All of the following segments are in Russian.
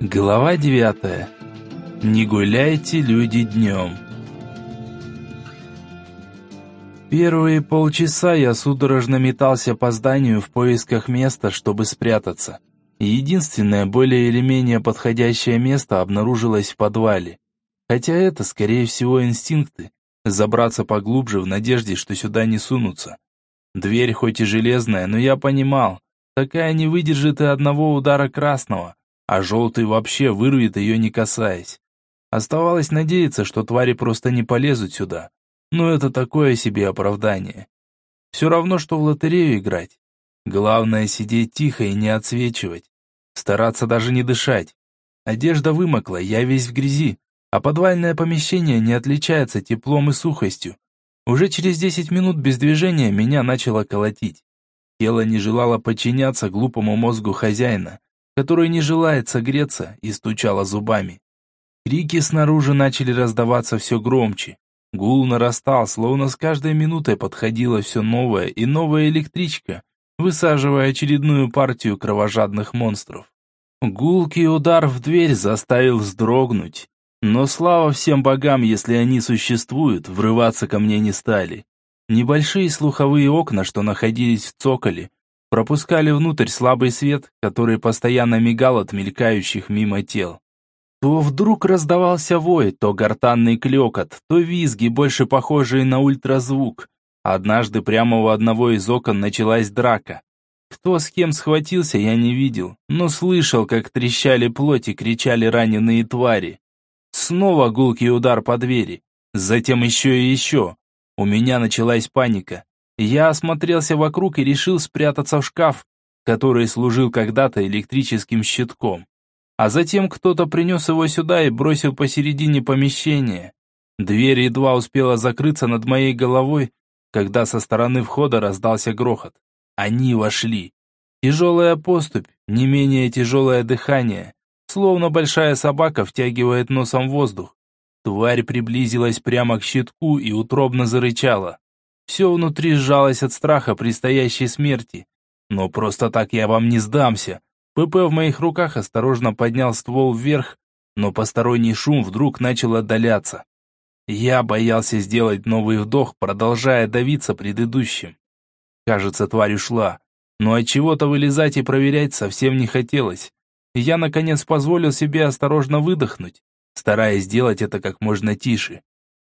Глава девятая. Не гуляйте, люди, днем. Первые полчаса я судорожно метался по зданию в поисках места, чтобы спрятаться. Единственное, более или менее подходящее место обнаружилось в подвале. Хотя это, скорее всего, инстинкты. Забраться поглубже в надежде, что сюда не сунутся. Дверь хоть и железная, но я понимал, такая не выдержит и одного удара красного а желтый вообще вырвет ее не касаясь. Оставалось надеяться, что твари просто не полезут сюда. Но это такое себе оправдание. Все равно, что в лотерею играть. Главное сидеть тихо и не отсвечивать. Стараться даже не дышать. Одежда вымокла, я весь в грязи, а подвальное помещение не отличается теплом и сухостью. Уже через 10 минут без движения меня начало колотить. Тело не желало подчиняться глупому мозгу хозяина, который не желает согреться, и стучала зубами. Крики снаружи начали раздаваться все громче. Гул нарастал, словно с каждой минутой подходила все новая и новая электричка, высаживая очередную партию кровожадных монстров. Гулкий удар в дверь заставил вздрогнуть. Но слава всем богам, если они существуют, врываться ко мне не стали. Небольшие слуховые окна, что находились в цоколе, пропускали внутрь слабый свет, который постоянно мигал от мелькающих мимо тел. То вдруг раздавался вой, то гортанный клекот, то визги, больше похожие на ультразвук. Однажды прямо у одного из окон началась драка. Кто с кем схватился, я не видел, но слышал, как трещали плоть и кричали раненые твари. Снова гулкий удар по двери, затем еще и еще. У меня началась паника. Я осмотрелся вокруг и решил спрятаться в шкаф, который служил когда-то электрическим щитком. А затем кто-то принес его сюда и бросил посередине помещения. Дверь едва успела закрыться над моей головой, когда со стороны входа раздался грохот. Они вошли. Тяжелая поступь, не менее тяжелое дыхание, словно большая собака втягивает носом воздух. Тварь приблизилась прямо к щитку и утробно зарычала. Все внутри сжалось от страха предстоящей смерти. Но просто так я вам не сдамся. ПП в моих руках осторожно поднял ствол вверх, но посторонний шум вдруг начал отдаляться. Я боялся сделать новый вдох, продолжая давиться предыдущим. Кажется, тварь ушла, но от чего-то вылезать и проверять совсем не хотелось. Я наконец позволил себе осторожно выдохнуть, стараясь сделать это как можно тише.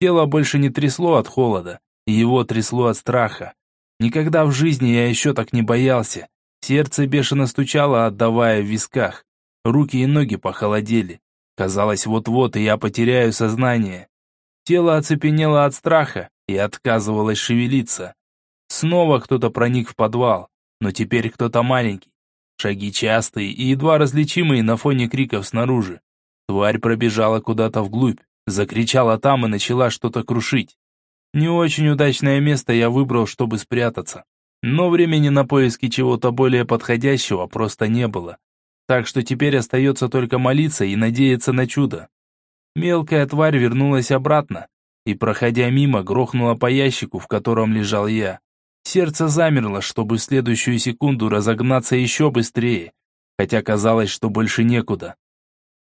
Тело больше не трясло от холода, его трясло от страха. Никогда в жизни я еще так не боялся. Сердце бешено стучало, отдавая в висках. Руки и ноги похолодели. Казалось, вот-вот и я потеряю сознание. Тело оцепенело от страха и отказывалось шевелиться. Снова кто-то проник в подвал, но теперь кто-то маленький. Шаги частые и едва различимые на фоне криков снаружи. Тварь пробежала куда-то вглубь, закричала там и начала что-то крушить. Не очень удачное место я выбрал, чтобы спрятаться. Но времени на поиски чего-то более подходящего просто не было. Так что теперь остается только молиться и надеяться на чудо. Мелкая тварь вернулась обратно и, проходя мимо, грохнула по ящику, в котором лежал я. Сердце замерло, чтобы в следующую секунду разогнаться еще быстрее, хотя казалось, что больше некуда.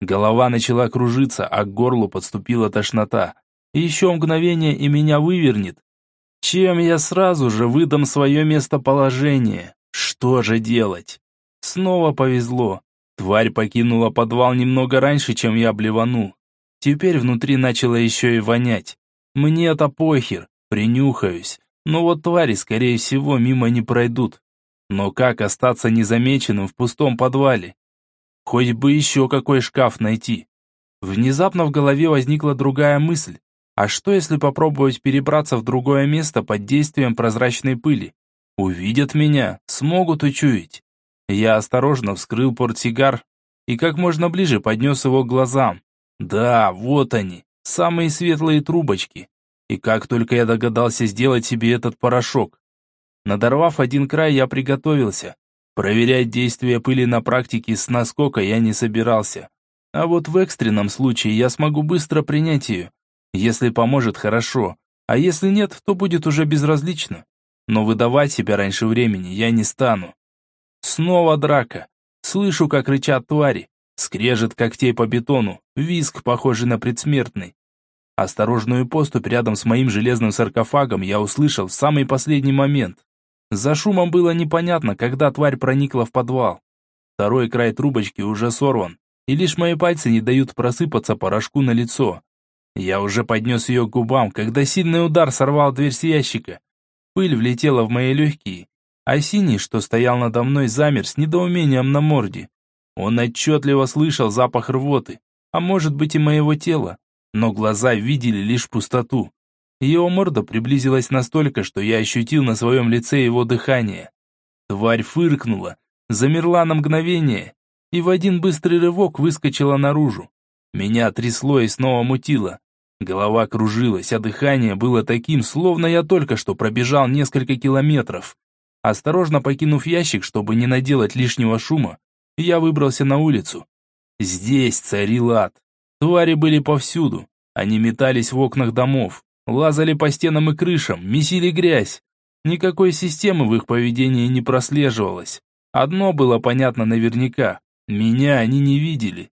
Голова начала кружиться, а к горлу подступила тошнота. Еще мгновение и меня вывернет. Чем я сразу же выдам свое местоположение? Что же делать? Снова повезло. Тварь покинула подвал немного раньше, чем я блеванул. Теперь внутри начало еще и вонять. мне это похер, принюхаюсь. Но вот твари, скорее всего, мимо не пройдут. Но как остаться незамеченным в пустом подвале? Хоть бы еще какой шкаф найти. Внезапно в голове возникла другая мысль. А что, если попробовать перебраться в другое место под действием прозрачной пыли? Увидят меня, смогут учуять. Я осторожно вскрыл портсигар и как можно ближе поднес его к глазам. Да, вот они, самые светлые трубочки. И как только я догадался сделать себе этот порошок. Надорвав один край, я приготовился. Проверять действие пыли на практике с наскока я не собирался. А вот в экстренном случае я смогу быстро принять ее если поможет, хорошо, а если нет, то будет уже безразлично. Но выдавать себя раньше времени я не стану. Снова драка. Слышу, как рычат твари. Скрежет когтей по бетону, визг, похожий на предсмертный. Осторожную поступь рядом с моим железным саркофагом я услышал в самый последний момент. За шумом было непонятно, когда тварь проникла в подвал. Второй край трубочки уже сорван, и лишь мои пальцы не дают просыпаться порошку на лицо. Я уже поднес ее к губам, когда сильный удар сорвал дверь с ящика. Пыль влетела в мои легкие, а синий, что стоял надо мной, замер с недоумением на морде. Он отчетливо слышал запах рвоты, а может быть и моего тела, но глаза видели лишь пустоту. Его морда приблизилась настолько, что я ощутил на своем лице его дыхание. Тварь фыркнула, замерла на мгновение и в один быстрый рывок выскочила наружу. Меня трясло и снова мутило. Голова кружилась, а дыхание было таким, словно я только что пробежал несколько километров. Осторожно покинув ящик, чтобы не наделать лишнего шума, я выбрался на улицу. Здесь царил ад. Твари были повсюду. Они метались в окнах домов, лазали по стенам и крышам, месили грязь. Никакой системы в их поведении не прослеживалось. Одно было понятно наверняка. Меня они не видели.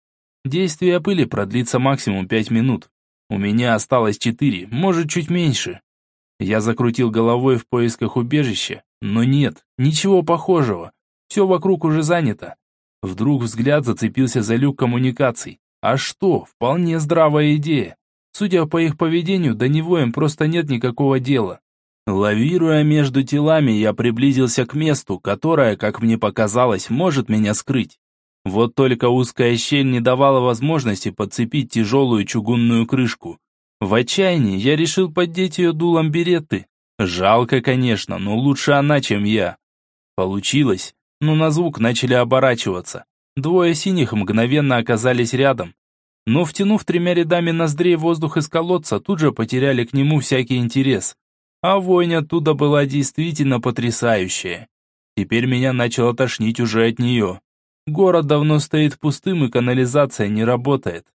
Действие пыли продлится максимум пять минут. У меня осталось четыре, может, чуть меньше. Я закрутил головой в поисках убежища, но нет, ничего похожего. Все вокруг уже занято. Вдруг взгляд зацепился за люк коммуникаций. А что, вполне здравая идея. Судя по их поведению, до него им просто нет никакого дела. Лавируя между телами, я приблизился к месту, которое, как мне показалось, может меня скрыть. Вот только узкая щель не давала возможности подцепить тяжелую чугунную крышку. В отчаянии я решил поддеть ее дулом беретты. Жалко, конечно, но лучше она, чем я. Получилось, но на звук начали оборачиваться. Двое синих мгновенно оказались рядом. Но втянув тремя рядами ноздрей воздух из колодца, тут же потеряли к нему всякий интерес. А вонь оттуда была действительно потрясающая. Теперь меня начало тошнить уже от нее. Город давно стоит пустым и канализация не работает.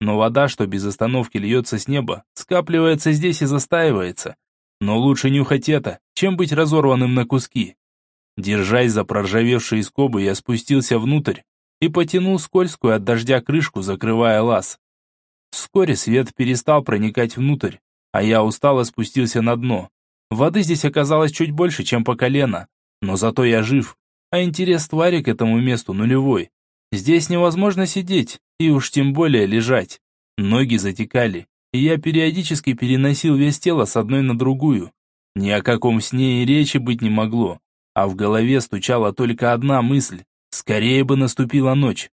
Но вода, что без остановки льется с неба, скапливается здесь и застаивается. Но лучше нюхать это, чем быть разорванным на куски. Держась за проржавевшие скобы, я спустился внутрь и потянул скользкую от дождя крышку, закрывая лаз. Вскоре свет перестал проникать внутрь, а я устало спустился на дно. Воды здесь оказалось чуть больше, чем по колено, но зато я жив, а интерес твари к этому месту нулевой. Здесь невозможно сидеть, и уж тем более лежать. Ноги затекали, и я периодически переносил вес тела с одной на другую. Ни о каком сне и речи быть не могло, а в голове стучала только одна мысль – скорее бы наступила ночь.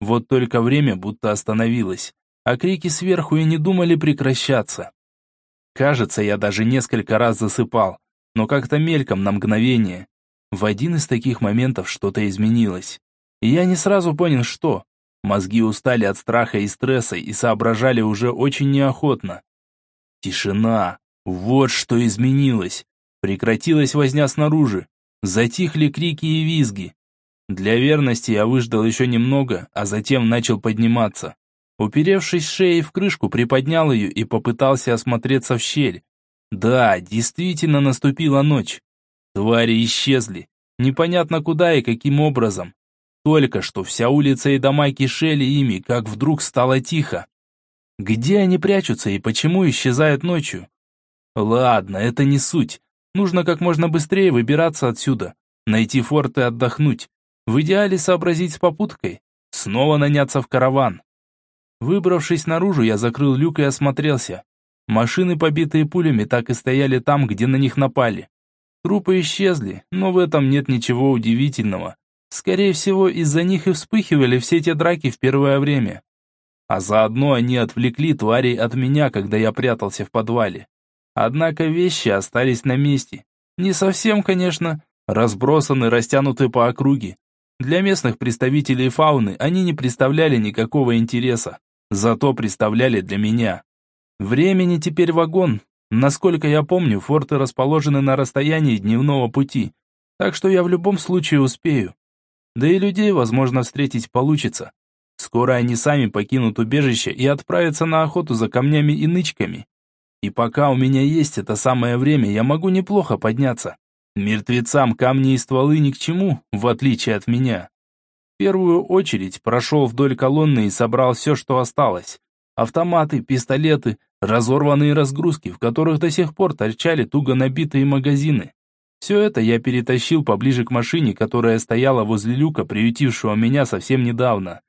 Вот только время будто остановилось, а крики сверху и не думали прекращаться. Кажется, я даже несколько раз засыпал, но как-то мельком на мгновение. В один из таких моментов что-то изменилось. И я не сразу понял, что. Мозги устали от страха и стресса и соображали уже очень неохотно. Тишина. Вот что изменилось. Прекратилась возня снаружи. Затихли крики и визги. Для верности я выждал еще немного, а затем начал подниматься. Уперевшись шеей в крышку, приподнял ее и попытался осмотреться в щель. Да, действительно наступила ночь. Твари исчезли. Непонятно куда и каким образом. Только что вся улица и дома кишели ими, как вдруг стало тихо. Где они прячутся и почему исчезают ночью? Ладно, это не суть. Нужно как можно быстрее выбираться отсюда. Найти форт и отдохнуть. В идеале сообразить с попуткой. Снова наняться в караван. Выбравшись наружу, я закрыл люк и осмотрелся. Машины, побитые пулями, так и стояли там, где на них напали. Трупы исчезли, но в этом нет ничего удивительного. Скорее всего, из-за них и вспыхивали все те драки в первое время. А заодно они отвлекли тварей от меня, когда я прятался в подвале. Однако вещи остались на месте. Не совсем, конечно, разбросаны, растянуты по округе. Для местных представителей фауны они не представляли никакого интереса, зато представляли для меня. Времени теперь вагон, Насколько я помню, форты расположены на расстоянии дневного пути, так что я в любом случае успею. Да и людей, возможно, встретить получится. Скоро они сами покинут убежище и отправятся на охоту за камнями и нычками. И пока у меня есть это самое время, я могу неплохо подняться. Мертвецам камни и стволы ни к чему, в отличие от меня. В первую очередь прошел вдоль колонны и собрал все, что осталось. Автоматы, пистолеты, разорванные разгрузки, в которых до сих пор торчали туго набитые магазины. Все это я перетащил поближе к машине, которая стояла возле люка, приютившего меня совсем недавно.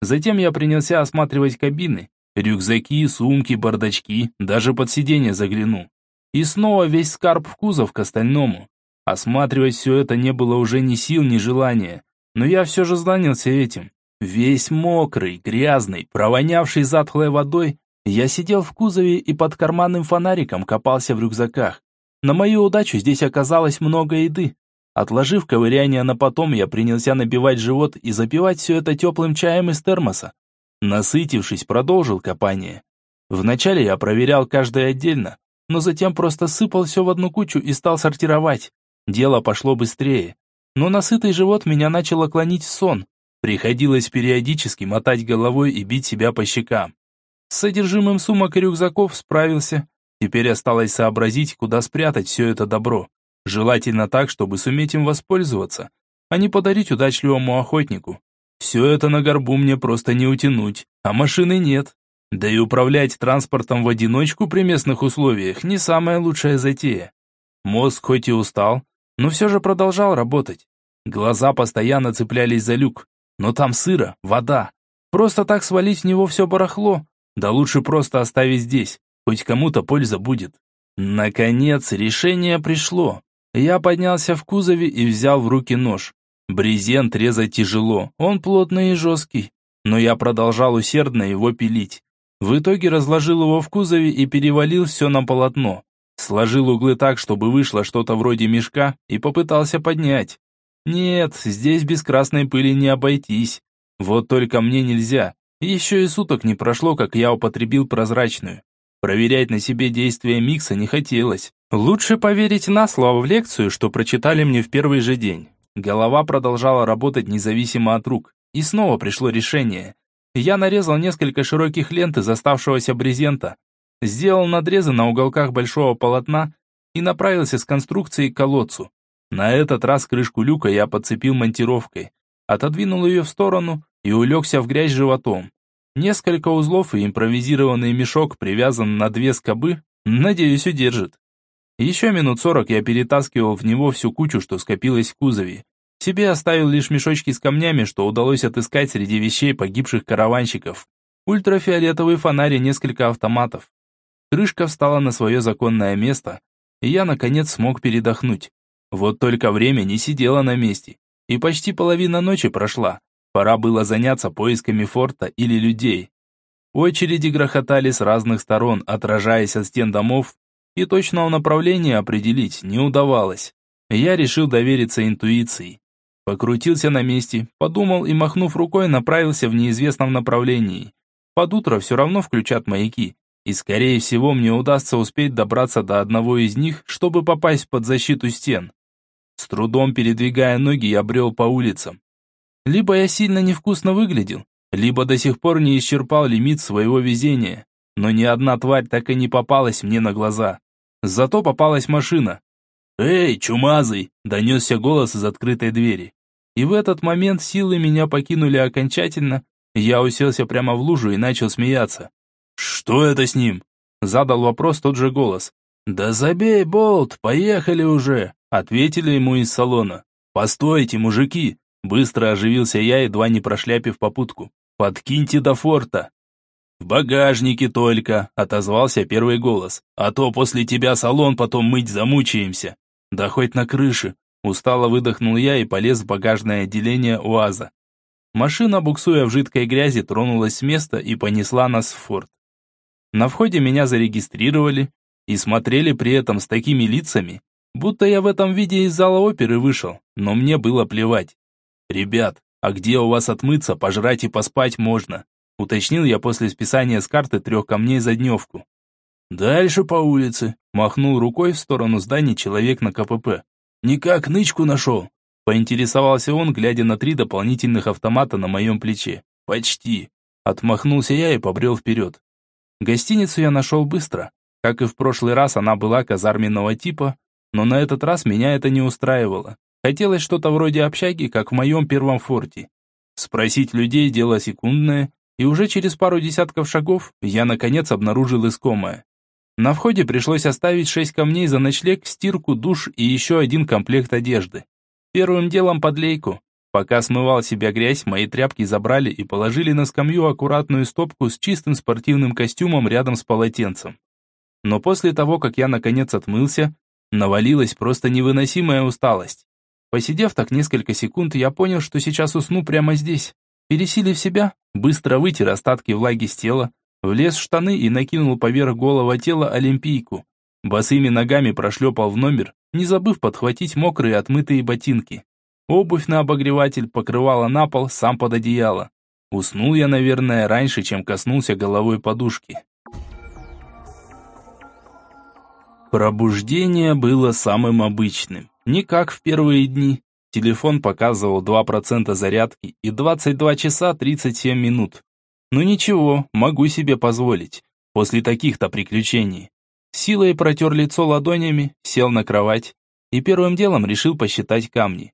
Затем я принялся осматривать кабины, рюкзаки, сумки, бардачки, даже под сиденье заглянул. И снова весь скарб в кузов к остальному. Осматривать все это не было уже ни сил, ни желания. Но я все же занялся этим. Весь мокрый, грязный, провонявший затхлой водой, я сидел в кузове и под карманным фонариком копался в рюкзаках. На мою удачу здесь оказалось много еды. Отложив ковыряние на потом, я принялся набивать живот и запивать все это теплым чаем из термоса. Насытившись, продолжил копание. Вначале я проверял каждое отдельно, но затем просто сыпал все в одну кучу и стал сортировать. Дело пошло быстрее. Но насытый живот меня начало клонить в сон. Приходилось периодически мотать головой и бить себя по щекам. С содержимым сумок и рюкзаков справился, Теперь осталось сообразить, куда спрятать все это добро. Желательно так, чтобы суметь им воспользоваться, а не подарить удачливому охотнику. Все это на горбу мне просто не утянуть, а машины нет. Да и управлять транспортом в одиночку при местных условиях не самая лучшая затея. Мозг хоть и устал, но все же продолжал работать. Глаза постоянно цеплялись за люк, но там сыро, вода. Просто так свалить в него все барахло, да лучше просто оставить здесь. Хоть кому-то польза будет. Наконец, решение пришло. Я поднялся в кузове и взял в руки нож. Брезент резать тяжело, он плотный и жесткий. Но я продолжал усердно его пилить. В итоге разложил его в кузове и перевалил все на полотно. Сложил углы так, чтобы вышло что-то вроде мешка, и попытался поднять. Нет, здесь без красной пыли не обойтись. Вот только мне нельзя. Еще и суток не прошло, как я употребил прозрачную. Проверять на себе действия микса не хотелось. Лучше поверить на слово в лекцию, что прочитали мне в первый же день. Голова продолжала работать независимо от рук. И снова пришло решение. Я нарезал несколько широких лент из оставшегося брезента, сделал надрезы на уголках большого полотна и направился с конструкцией к колодцу. На этот раз крышку люка я подцепил монтировкой, отодвинул ее в сторону и улегся в грязь животом. Несколько узлов и импровизированный мешок привязан на две скобы, надеюсь, удержит. Еще минут сорок я перетаскивал в него всю кучу, что скопилось в кузове. Себе оставил лишь мешочки с камнями, что удалось отыскать среди вещей погибших караванщиков. Ультрафиолетовый фонарь и несколько автоматов. Крышка встала на свое законное место, и я, наконец, смог передохнуть. Вот только время не сидело на месте, и почти половина ночи прошла, Пора было заняться поисками форта или людей. Очереди грохотали с разных сторон, отражаясь от стен домов, и точного направления определить не удавалось. Я решил довериться интуиции. Покрутился на месте, подумал и, махнув рукой, направился в неизвестном направлении. Под утро все равно включат маяки, и, скорее всего, мне удастся успеть добраться до одного из них, чтобы попасть под защиту стен. С трудом передвигая ноги, я брел по улицам. Либо я сильно невкусно выглядел, либо до сих пор не исчерпал лимит своего везения. Но ни одна тварь так и не попалась мне на глаза. Зато попалась машина. «Эй, чумазый!» – донесся голос из открытой двери. И в этот момент силы меня покинули окончательно. Я уселся прямо в лужу и начал смеяться. «Что это с ним?» – задал вопрос тот же голос. «Да забей, Болт, поехали уже!» – ответили ему из салона. «Постойте, мужики, Быстро оживился я, едва не прошляпив попутку. «Подкиньте до форта!» «В багажнике только», — отозвался первый голос. «А то после тебя салон потом мыть замучаемся». «Да хоть на крыше», — устало выдохнул я и полез в багажное отделение УАЗа. Машина, буксуя в жидкой грязи, тронулась с места и понесла нас в форт. На входе меня зарегистрировали и смотрели при этом с такими лицами, будто я в этом виде из зала оперы вышел, но мне было плевать. «Ребят, а где у вас отмыться, пожрать и поспать можно?» Уточнил я после списания с карты трех камней за дневку. «Дальше по улице», — махнул рукой в сторону зданий человек на КПП. «Никак нычку нашел?» Поинтересовался он, глядя на три дополнительных автомата на моем плече. «Почти». Отмахнулся я и побрел вперед. Гостиницу я нашел быстро. Как и в прошлый раз, она была казарменного типа, но на этот раз меня это не устраивало. Хотелось что-то вроде общаги, как в моем первом форте. Спросить людей – дело секундное, и уже через пару десятков шагов я, наконец, обнаружил искомое. На входе пришлось оставить шесть камней за ночлег, стирку, душ и еще один комплект одежды. Первым делом подлейку. Пока смывал себя грязь, мои тряпки забрали и положили на скамью аккуратную стопку с чистым спортивным костюмом рядом с полотенцем. Но после того, как я наконец отмылся, навалилась просто невыносимая усталость. Посидев так несколько секунд, я понял, что сейчас усну прямо здесь. Пересилив себя, быстро вытер остатки влаги с тела, влез в штаны и накинул поверх голого тела олимпийку. Босыми ногами прошлепал в номер, не забыв подхватить мокрые отмытые ботинки. Обувь на обогреватель покрывала на пол, сам под одеяло. Уснул я, наверное, раньше, чем коснулся головой подушки. Пробуждение было самым обычным, не как в первые дни. Телефон показывал 2% зарядки и 22 часа 37 минут. Ну ничего, могу себе позволить, после таких-то приключений. Силой протер лицо ладонями, сел на кровать и первым делом решил посчитать камни.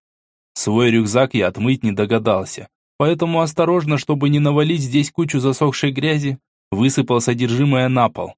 Свой рюкзак я отмыть не догадался, поэтому осторожно, чтобы не навалить здесь кучу засохшей грязи, высыпал содержимое на пол.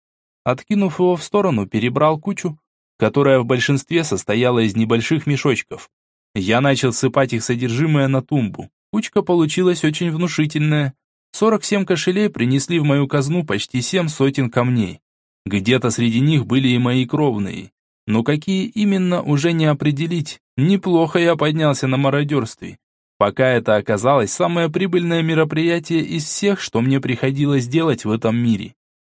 Откинув его в сторону, перебрал кучу, которая в большинстве состояла из небольших мешочков. Я начал сыпать их содержимое на тумбу. Кучка получилась очень внушительная. 47 кошелей принесли в мою казну почти семь сотен камней. Где-то среди них были и мои кровные. Но какие именно, уже не определить. Неплохо я поднялся на мародерстве. Пока это оказалось самое прибыльное мероприятие из всех, что мне приходилось делать в этом мире.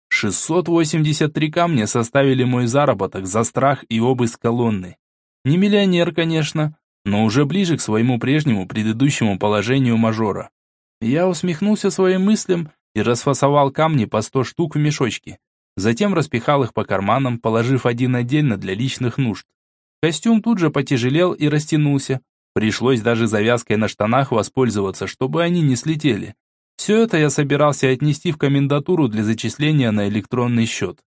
683 камня составили мой заработок за страх и обыск колонны. Не миллионер, конечно, но уже ближе к своему прежнему предыдущему положению мажора. Я усмехнулся своим мыслям и расфасовал камни по 100 штук в мешочки. Затем распихал их по карманам, положив один отдельно для личных нужд. Костюм тут же потяжелел и растянулся. Пришлось даже завязкой на штанах воспользоваться, чтобы они не слетели. Все это я собирался отнести в комендатуру для зачисления на электронный счет.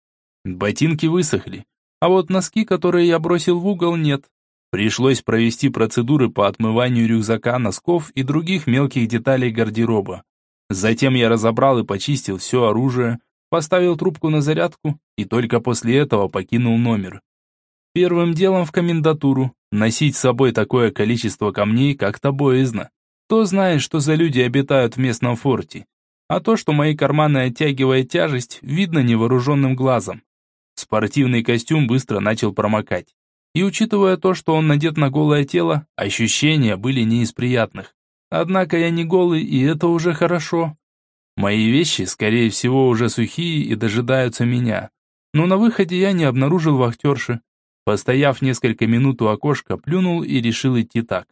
Ботинки высохли, а вот носки, которые я бросил в угол, нет. Пришлось провести процедуры по отмыванию рюкзака, носков и других мелких деталей гардероба. Затем я разобрал и почистил все оружие, поставил трубку на зарядку и только после этого покинул номер. Первым делом в комендатуру. Носить с собой такое количество камней как-то боязно. Кто знает, что за люди обитают в местном форте. А то, что мои карманы оттягивает тяжесть, видно невооруженным глазом. Спортивный костюм быстро начал промокать. И учитывая то, что он надет на голое тело, ощущения были не из приятных. Однако я не голый, и это уже хорошо. Мои вещи, скорее всего, уже сухие и дожидаются меня. Но на выходе я не обнаружил вахтерши. Постояв несколько минут у окошка, плюнул и решил идти так.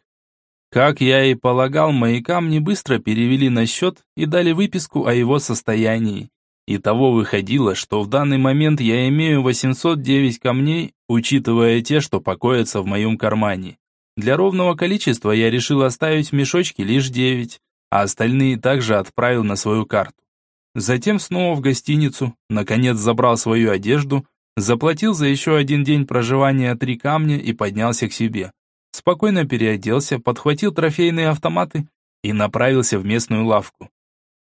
Как я и полагал, мои камни быстро перевели на счет и дали выписку о его состоянии. И того выходило, что в данный момент я имею 809 камней, учитывая те, что покоятся в моем кармане. Для ровного количества я решил оставить в мешочке лишь 9, а остальные также отправил на свою карту. Затем снова в гостиницу, наконец забрал свою одежду, заплатил за еще один день проживания три камня и поднялся к себе спокойно переоделся, подхватил трофейные автоматы и направился в местную лавку.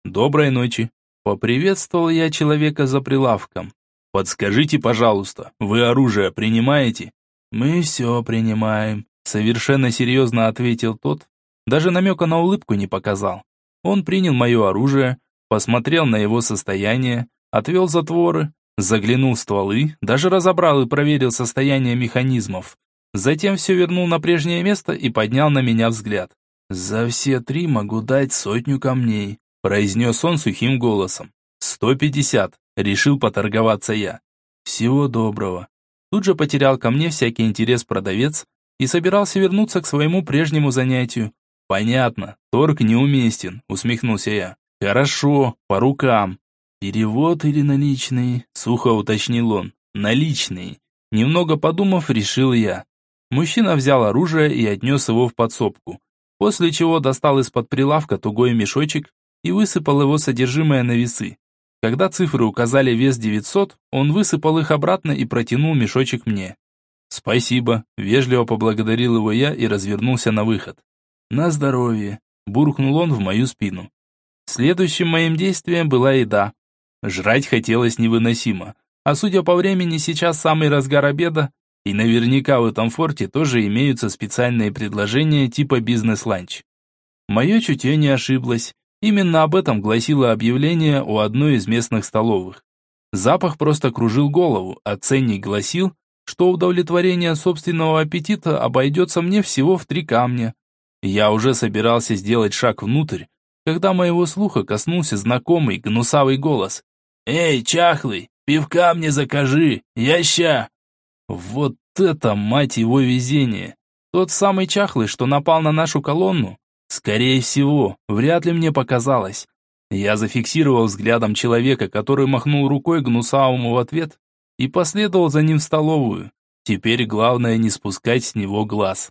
«Доброй ночи!» Поприветствовал я человека за прилавком. «Подскажите, пожалуйста, вы оружие принимаете?» «Мы все принимаем», — совершенно серьезно ответил тот. Даже намека на улыбку не показал. Он принял мое оружие, посмотрел на его состояние, отвел затворы, заглянул в стволы, даже разобрал и проверил состояние механизмов. Затем все вернул на прежнее место и поднял на меня взгляд. «За все три могу дать сотню камней», – произнес он сухим голосом. «Сто пятьдесят», – решил поторговаться я. «Всего доброго». Тут же потерял ко мне всякий интерес продавец и собирался вернуться к своему прежнему занятию. «Понятно, торг неуместен», – усмехнулся я. «Хорошо, по рукам». «Перевод или наличные?» – сухо уточнил он. «Наличные». Немного подумав, решил я. Мужчина взял оружие и отнес его в подсобку, после чего достал из-под прилавка тугой мешочек и высыпал его содержимое на весы. Когда цифры указали вес 900, он высыпал их обратно и протянул мешочек мне. «Спасибо», – вежливо поблагодарил его я и развернулся на выход. «На здоровье». буркнул он в мою спину. Следующим моим действием была еда. Жрать хотелось невыносимо, а судя по времени, сейчас самый разгар обеда, и наверняка в этом форте тоже имеются специальные предложения типа бизнес-ланч. Мое чутье не ошиблось. Именно об этом гласило объявление у одной из местных столовых. Запах просто кружил голову, а ценник гласил, что удовлетворение собственного аппетита обойдется мне всего в три камня. Я уже собирался сделать шаг внутрь, когда моего слуха коснулся знакомый гнусавый голос. «Эй, чахлый, пивка мне закажи, я ща!» Вот это, мать его, везение! Тот самый чахлый, что напал на нашу колонну? Скорее всего, вряд ли мне показалось. Я зафиксировал взглядом человека, который махнул рукой гнусавому в ответ, и последовал за ним в столовую. Теперь главное не спускать с него глаз.